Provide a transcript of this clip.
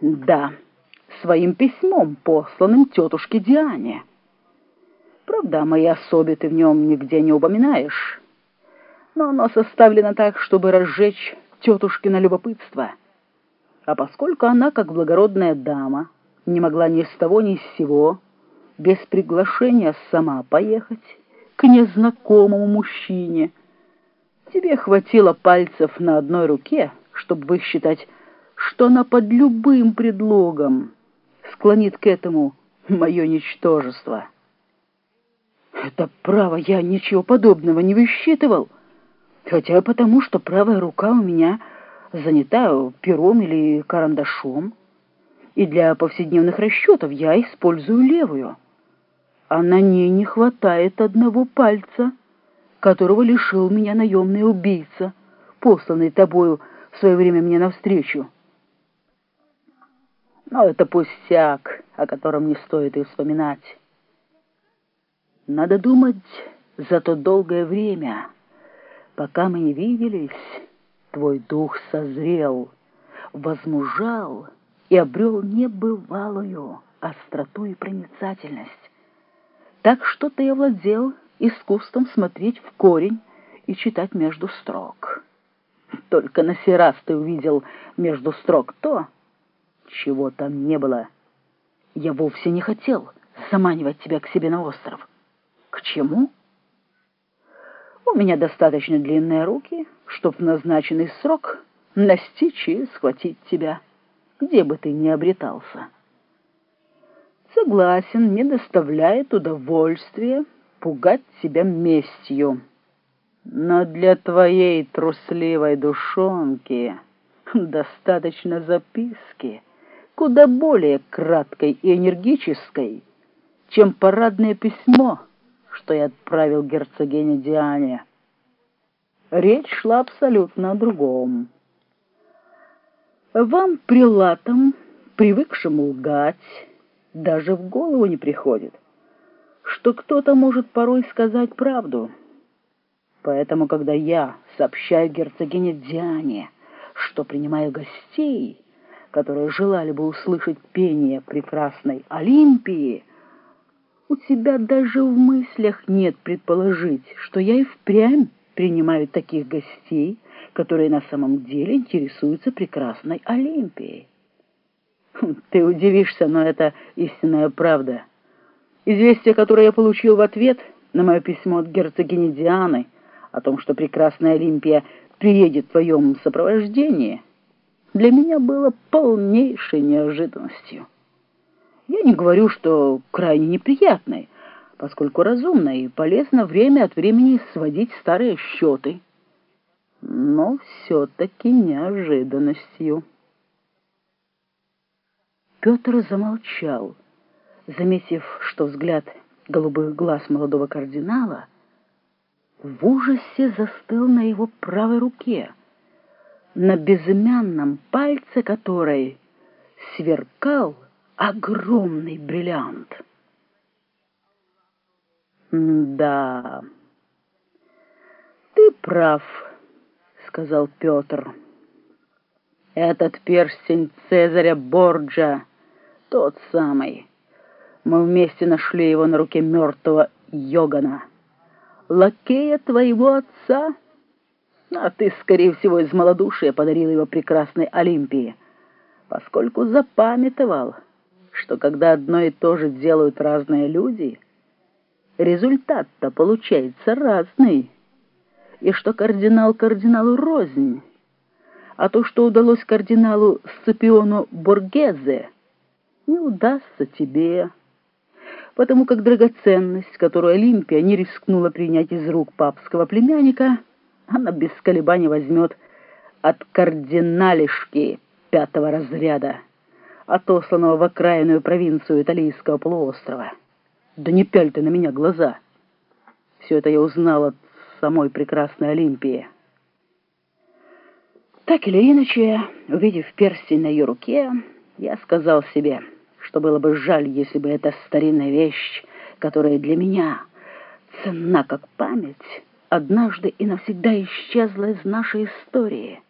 Да, своим письмом, посланным тетушке Диане. Правда, мои особи ты в нем нигде не упоминаешь, но оно составлено так, чтобы разжечь тетушкино любопытство. А поскольку она, как благородная дама, не могла ни с того ни с сего, без приглашения сама поехать к незнакомому мужчине, тебе хватило пальцев на одной руке, чтобы высчитать, что она под любым предлогом склонит к этому мое ничтожество. Это право я ничего подобного не высчитывал, хотя потому, что правая рука у меня занята пером или карандашом, и для повседневных расчетов я использую левую, а на ней не хватает одного пальца, которого лишил меня наемный убийца, посланный тобою в свое время мне навстречу. Но это пустяк, о котором не стоит и вспоминать. Надо думать, за то долгое время, пока мы не виделись, твой дух созрел, возмужал и обрел небывалую остроту и проницательность. Так что ты овладел искусством смотреть в корень и читать между строк. Только на сей раз ты увидел между строк то, чего там не было. Я вовсе не хотел заманивать тебя к себе на остров. К чему? У меня достаточно длинные руки, чтоб в назначенный срок настичь и схватить тебя, где бы ты ни обретался. Согласен, мне доставляет удовольствие пугать тебя местью. Но для твоей трусливой душонки достаточно записки, куда более краткой и энергической, чем парадное письмо, что я отправил герцогине Диане. Речь шла абсолютно о другом. Вам, прилатам, привыкшим лгать, даже в голову не приходит, что кто-то может порой сказать правду. Поэтому, когда я сообщаю герцогине Диане, что принимаю гостей, которые желали бы услышать пение прекрасной Олимпии, у тебя даже в мыслях нет предположить, что я и впрямь принимаю таких гостей, которые на самом деле интересуются прекрасной Олимпией. Хм, ты удивишься, но это истинная правда. Известие, которое я получил в ответ на мое письмо от герцогини Дианы о том, что прекрасная Олимпия приедет в твоем сопровождении, для меня было полнейшей неожиданностью. Я не говорю, что крайне неприятной, поскольку разумно и полезно время от времени сводить старые счеты, но все-таки неожиданностью. Петр замолчал, заметив, что взгляд голубых глаз молодого кардинала в ужасе застыл на его правой руке — на безымянном пальце которой сверкал огромный бриллиант. «Да, ты прав», — сказал Петр. «Этот перстень Цезаря Борджа, тот самый. Мы вместе нашли его на руке мертвого Йогана, лакея твоего отца». А ты, скорее всего, из малодушия подарил его прекрасной Олимпии, поскольку запамятовал, что когда одно и то же делают разные люди, результат-то получается разный, и что кардинал кардиналу рознь, а то, что удалось кардиналу Сципиону Боргезе, не удастся тебе, потому как драгоценность, которую Олимпия не рискнула принять из рук папского племянника, она без колебаний возьмет от кардиналишки пятого разряда, отосланного в окраинную провинцию Италийского полуострова. Да не пяль ты на меня глаза. Все это я узнал от самой прекрасной Олимпии. Так или иначе, увидев перстень на ее руке, я сказал себе, что было бы жаль, если бы эта старинная вещь, которая для меня ценна как память, однажды и навсегда исчезла из нашей истории.